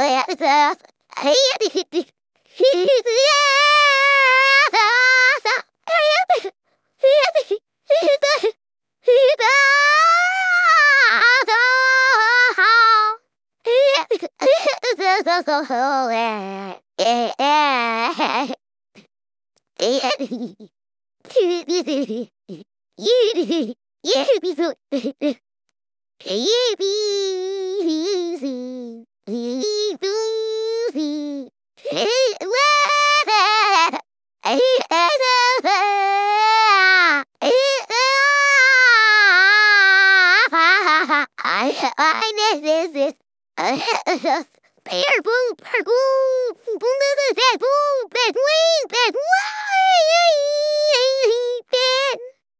Yeah. Bear boom, boom, boom, boom, boom,